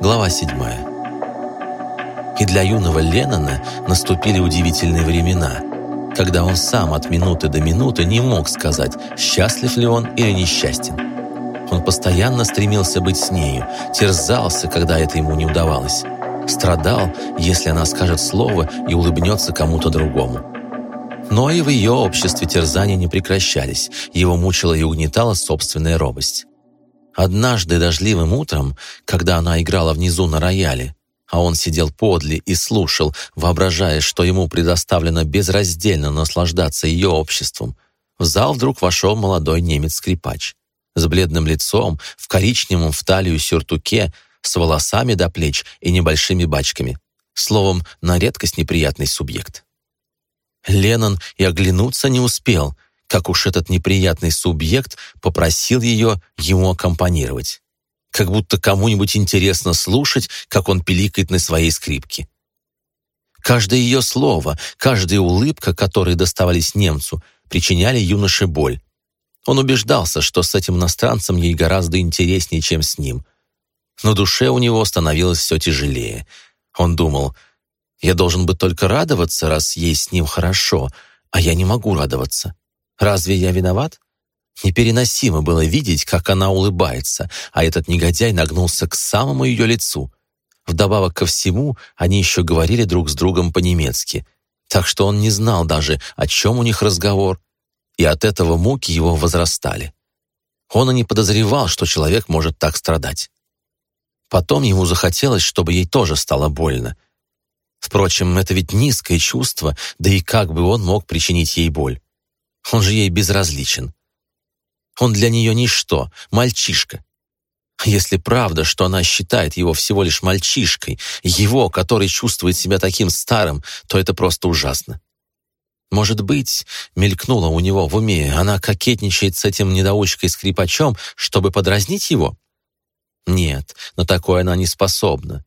Глава 7. И для юного Леннона наступили удивительные времена, когда он сам от минуты до минуты не мог сказать, счастлив ли он или несчастен. Он постоянно стремился быть с нею, терзался, когда это ему не удавалось. Страдал, если она скажет слово и улыбнется кому-то другому. Но и в ее обществе терзания не прекращались, его мучила и угнетала собственная робость. Однажды дождливым утром, когда она играла внизу на рояле, а он сидел подле и слушал, воображая, что ему предоставлено безраздельно наслаждаться ее обществом, в зал вдруг вошел молодой немец-скрипач. С бледным лицом, в коричневом в талию сюртуке, с волосами до плеч и небольшими бачками. Словом, на редкость неприятный субъект. Леннон и оглянуться не успел — как уж этот неприятный субъект попросил ее ему аккомпанировать. Как будто кому-нибудь интересно слушать, как он пиликает на своей скрипке. Каждое ее слово, каждая улыбка, которые доставались немцу, причиняли юноше боль. Он убеждался, что с этим иностранцем ей гораздо интереснее, чем с ним. Но душе у него становилось все тяжелее. Он думал, «Я должен бы только радоваться, раз ей с ним хорошо, а я не могу радоваться. Разве я виноват? Непереносимо было видеть, как она улыбается, а этот негодяй нагнулся к самому ее лицу. Вдобавок ко всему, они еще говорили друг с другом по-немецки, так что он не знал даже, о чем у них разговор, и от этого муки его возрастали. Он и не подозревал, что человек может так страдать. Потом ему захотелось, чтобы ей тоже стало больно. Впрочем, это ведь низкое чувство, да и как бы он мог причинить ей боль? Он же ей безразличен. Он для нее ничто, мальчишка. Если правда, что она считает его всего лишь мальчишкой, его, который чувствует себя таким старым, то это просто ужасно. Может быть, мелькнуло у него в уме, она кокетничает с этим недоучкой-скрипачом, чтобы подразнить его? Нет, на такое она не способна.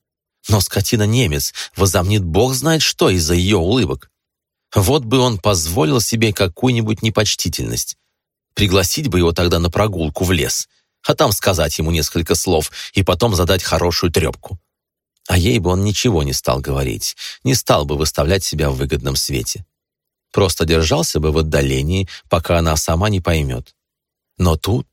Но скотина-немец возомнит бог знает что из-за ее улыбок. Вот бы он позволил себе какую-нибудь непочтительность. Пригласить бы его тогда на прогулку в лес, а там сказать ему несколько слов и потом задать хорошую трепку. А ей бы он ничего не стал говорить, не стал бы выставлять себя в выгодном свете. Просто держался бы в отдалении, пока она сама не поймет. Но тут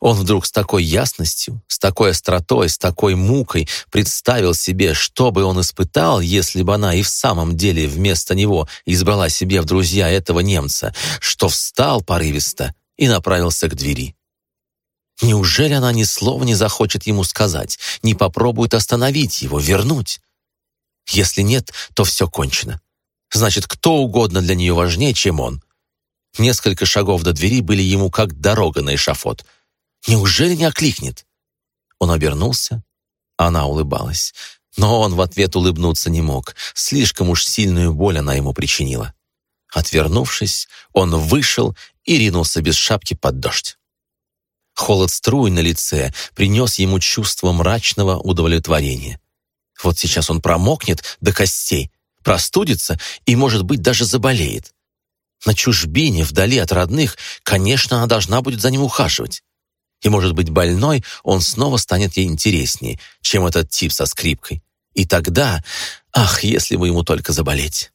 он вдруг с такой ясностью, с такой остротой, с такой мукой представил себе, что бы он испытал, если бы она и в самом деле вместо него избрала себе в друзья этого немца, что встал порывисто и направился к двери. Неужели она ни слова не захочет ему сказать, не попробует остановить его, вернуть? Если нет, то все кончено. Значит, кто угодно для нее важнее, чем он. Несколько шагов до двери были ему как дорога на эшафот — Неужели не окликнет? Он обернулся. Она улыбалась. Но он в ответ улыбнуться не мог. Слишком уж сильную боль она ему причинила. Отвернувшись, он вышел и ринулся без шапки под дождь. Холод струй на лице принес ему чувство мрачного удовлетворения. Вот сейчас он промокнет до костей, простудится и, может быть, даже заболеет. На чужбине, вдали от родных, конечно, она должна будет за ним ухаживать и, может быть, больной, он снова станет ей интереснее, чем этот тип со скрипкой. И тогда, ах, если бы ему только заболеть.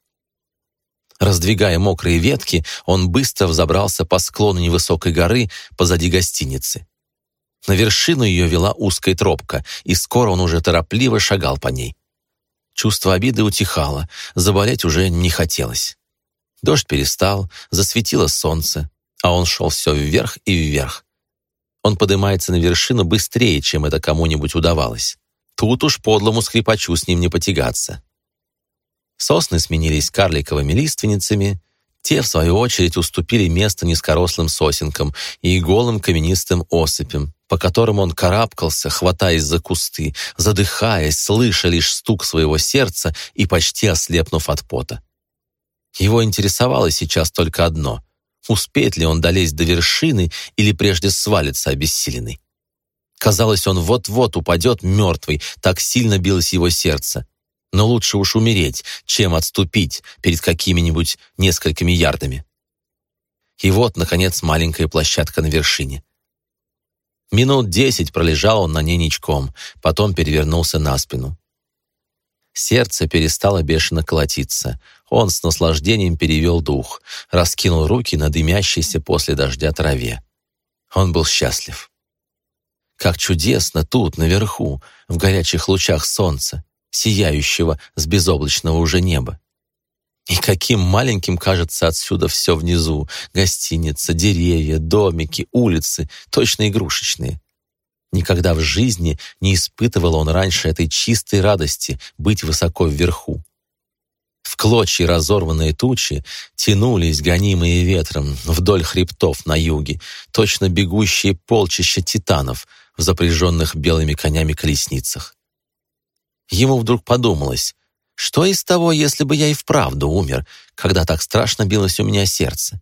Раздвигая мокрые ветки, он быстро взобрался по склону невысокой горы позади гостиницы. На вершину ее вела узкая тропка, и скоро он уже торопливо шагал по ней. Чувство обиды утихало, заболеть уже не хотелось. Дождь перестал, засветило солнце, а он шел все вверх и вверх, он поднимается на вершину быстрее, чем это кому-нибудь удавалось. Тут уж подлому скрипачу с ним не потягаться. Сосны сменились карликовыми лиственницами, те, в свою очередь, уступили место низкорослым сосенкам и голым каменистым осыпям, по которым он карабкался, хватаясь за кусты, задыхаясь, слыша лишь стук своего сердца и почти ослепнув от пота. Его интересовало сейчас только одно Успеет ли он долезть до вершины или прежде свалится обессиленный? Казалось, он вот-вот упадет мертвый, так сильно билось его сердце. Но лучше уж умереть, чем отступить перед какими-нибудь несколькими ярдами. И вот, наконец, маленькая площадка на вершине. Минут десять пролежал он на ней ничком, потом перевернулся на спину. Сердце перестало бешено колотиться. Он с наслаждением перевел дух, раскинул руки на дымящейся после дождя траве. Он был счастлив. Как чудесно тут, наверху, в горячих лучах солнца, сияющего с безоблачного уже неба. И каким маленьким кажется отсюда все внизу. Гостиница, деревья, домики, улицы, точно игрушечные. Никогда в жизни не испытывал он раньше этой чистой радости быть высоко вверху. В клочья разорванные тучи тянулись, гонимые ветром, вдоль хребтов на юге, точно бегущие полчища титанов в запряженных белыми конями колесницах. Ему вдруг подумалось, что из того, если бы я и вправду умер, когда так страшно билось у меня сердце?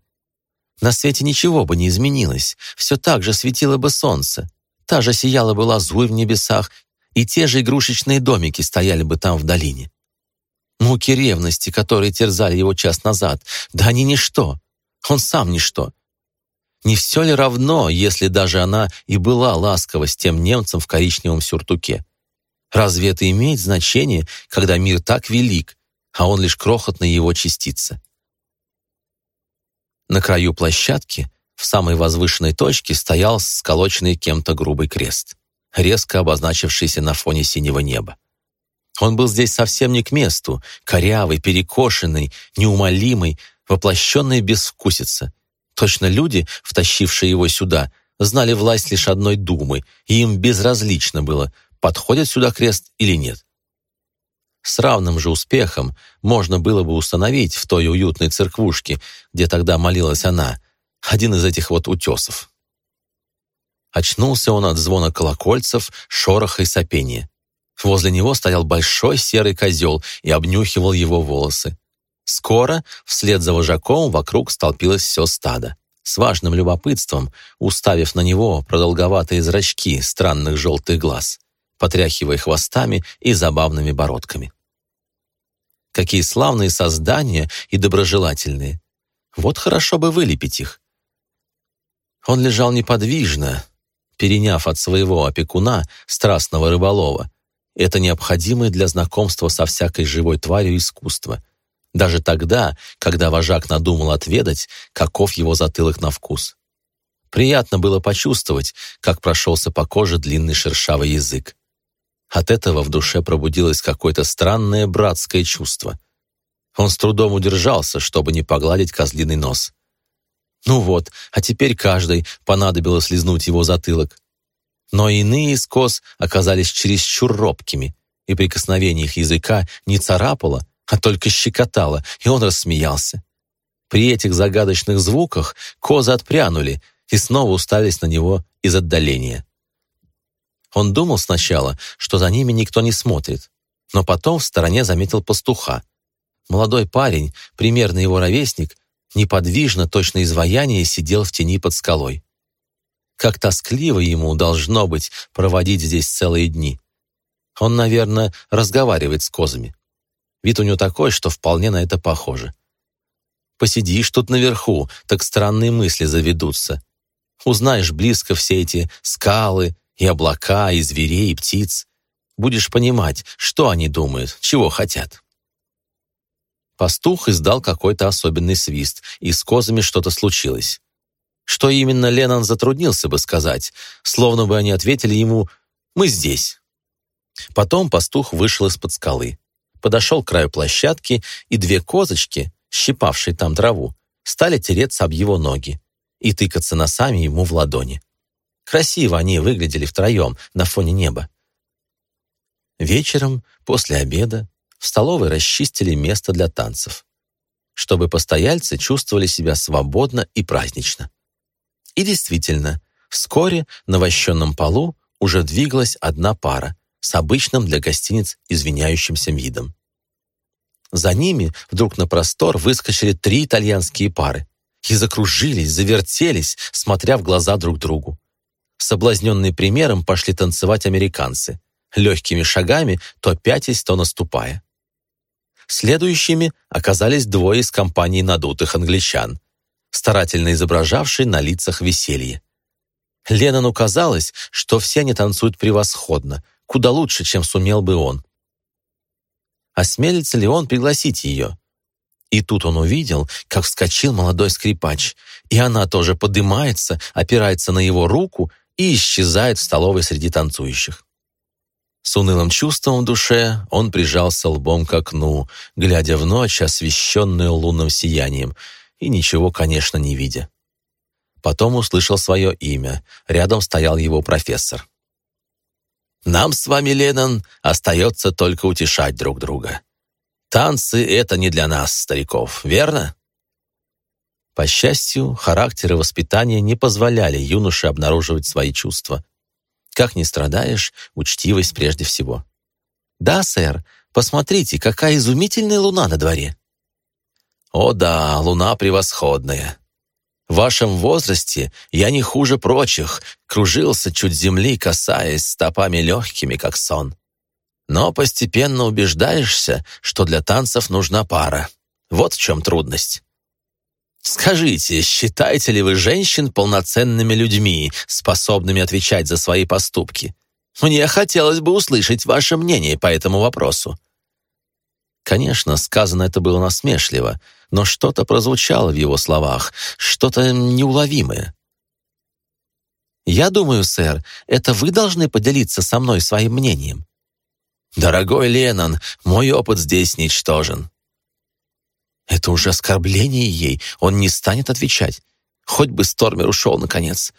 На свете ничего бы не изменилось, все так же светило бы солнце, та же сияла бы лазурь в небесах, и те же игрушечные домики стояли бы там в долине. Муки ревности, которые терзали его час назад, да они ничто, он сам ничто. Не все ли равно, если даже она и была ласкова с тем немцем в коричневом сюртуке? Разве это имеет значение, когда мир так велик, а он лишь крохотная его частица? На краю площадки, в самой возвышенной точке, стоял сколоченный кем-то грубый крест, резко обозначившийся на фоне синего неба. Он был здесь совсем не к месту, корявый, перекошенный, неумолимый, воплощенный безвкусица. Точно люди, втащившие его сюда, знали власть лишь одной думы, и им безразлично было, подходит сюда крест или нет. С равным же успехом можно было бы установить в той уютной церквушке, где тогда молилась она, один из этих вот утесов. Очнулся он от звона колокольцев, шороха и сопения. Возле него стоял большой серый козел и обнюхивал его волосы. Скоро, вслед за вожаком, вокруг столпилось все стадо. С важным любопытством, уставив на него продолговатые зрачки странных желтых глаз потряхивая хвостами и забавными бородками. Какие славные создания и доброжелательные. Вот хорошо бы вылепить их. Он лежал неподвижно, переняв от своего опекуна, страстного рыболова, это необходимое для знакомства со всякой живой тварью искусство. Даже тогда, когда вожак надумал отведать, каков его затылок на вкус. Приятно было почувствовать, как прошелся по коже длинный шершавый язык. От этого в душе пробудилось какое-то странное братское чувство. Он с трудом удержался, чтобы не погладить козлиный нос. Ну вот, а теперь каждый понадобилось лизнуть его затылок. Но иные из коз оказались чересчур робкими, и прикосновение их языка не царапало, а только щекотало, и он рассмеялся. При этих загадочных звуках козы отпрянули и снова устались на него из отдаления. Он думал сначала, что за ними никто не смотрит, но потом в стороне заметил пастуха. Молодой парень, примерно его ровесник, неподвижно, точно изваяние, сидел в тени под скалой. Как тоскливо ему должно быть проводить здесь целые дни. Он, наверное, разговаривает с козами. Вид у него такой, что вполне на это похоже. Посидишь тут наверху, так странные мысли заведутся. Узнаешь близко все эти скалы, и облака, и зверей, и птиц. Будешь понимать, что они думают, чего хотят. Пастух издал какой-то особенный свист, и с козами что-то случилось. Что именно Леннон затруднился бы сказать, словно бы они ответили ему «Мы здесь». Потом пастух вышел из-под скалы, подошел к краю площадки, и две козочки, щипавшие там траву, стали тереться об его ноги и тыкаться носами ему в ладони. Красиво они выглядели втроем на фоне неба. Вечером, после обеда, в столовой расчистили место для танцев, чтобы постояльцы чувствовали себя свободно и празднично. И действительно, вскоре на вощенном полу уже двигалась одна пара с обычным для гостиниц извиняющимся видом. За ними вдруг на простор выскочили три итальянские пары и закружились, завертелись, смотря в глаза друг другу. Соблазненные примером пошли танцевать американцы, легкими шагами, то пятясь, то наступая. Следующими оказались двое из компании надутых англичан, старательно изображавшие на лицах веселье. Леннону казалось, что все они танцуют превосходно, куда лучше, чем сумел бы он. Осмелится ли он пригласить ее? И тут он увидел, как вскочил молодой скрипач, и она тоже поднимается, опирается на его руку и исчезает в столовой среди танцующих. С унылым чувством в душе он прижался лбом к окну, глядя в ночь, освещенную лунным сиянием, и ничего, конечно, не видя. Потом услышал свое имя. Рядом стоял его профессор. «Нам с вами, Леннон, остается только утешать друг друга. Танцы — это не для нас, стариков, верно?» По счастью, характер и воспитание не позволяли юноше обнаруживать свои чувства. Как ни страдаешь, учтивость прежде всего. «Да, сэр, посмотрите, какая изумительная луна на дворе!» «О да, луна превосходная!» В вашем возрасте я не хуже прочих, кружился чуть земли, касаясь стопами легкими, как сон. Но постепенно убеждаешься, что для танцев нужна пара. Вот в чем трудность. Скажите, считаете ли вы женщин полноценными людьми, способными отвечать за свои поступки? Мне хотелось бы услышать ваше мнение по этому вопросу. Конечно, сказано это было насмешливо, но что-то прозвучало в его словах, что-то неуловимое. «Я думаю, сэр, это вы должны поделиться со мной своим мнением». «Дорогой Леннон, мой опыт здесь ничтожен». Это уже оскорбление ей, он не станет отвечать. Хоть бы Стормер ушел, наконец.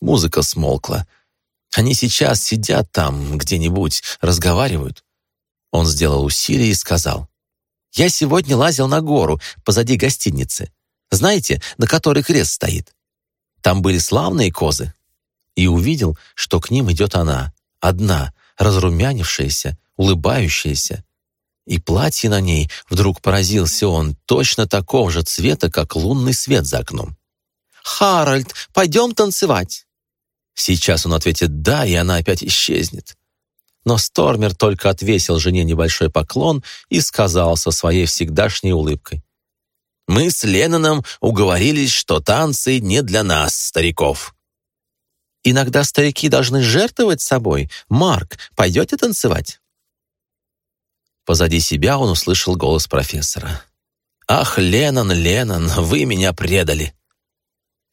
Музыка смолкла. Они сейчас сидят там где-нибудь, разговаривают. Он сделал усилие и сказал. «Я сегодня лазил на гору позади гостиницы. Знаете, на которой крест стоит? Там были славные козы». И увидел, что к ним идет она, одна, разрумянившаяся, улыбающаяся. И платье на ней, вдруг поразился он, точно такого же цвета, как лунный свет за окном. «Харальд, пойдем танцевать!» Сейчас он ответит «да», и она опять исчезнет. Но Стормер только отвесил жене небольшой поклон и сказал со своей всегдашней улыбкой. «Мы с Ленноном уговорились, что танцы не для нас, стариков». «Иногда старики должны жертвовать собой. Марк, пойдете танцевать?» Позади себя он услышал голос профессора. «Ах, Леннон, Леннон, вы меня предали!»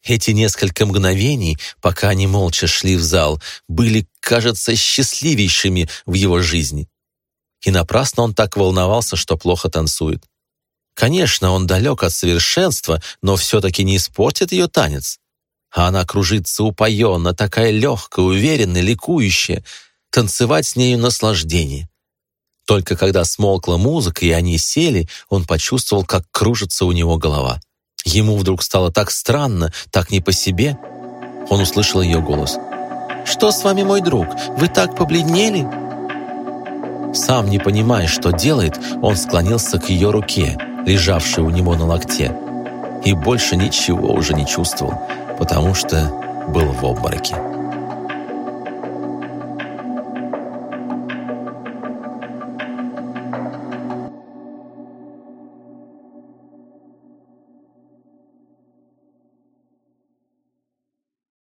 Эти несколько мгновений, пока они молча шли в зал, были, кажется, счастливейшими в его жизни. И напрасно он так волновался, что плохо танцует. Конечно, он далек от совершенства, но все-таки не испортит ее танец. А она кружится упоенно, такая легкая, уверенная, ликующая. Танцевать с нею наслаждение. Только когда смолкла музыка, и они сели, он почувствовал, как кружится у него голова. Ему вдруг стало так странно, так не по себе. Он услышал ее голос. «Что с вами, мой друг? Вы так побледнели?» Сам не понимая, что делает, он склонился к ее руке, лежавшей у него на локте, и больше ничего уже не чувствовал, потому что был в обмороке.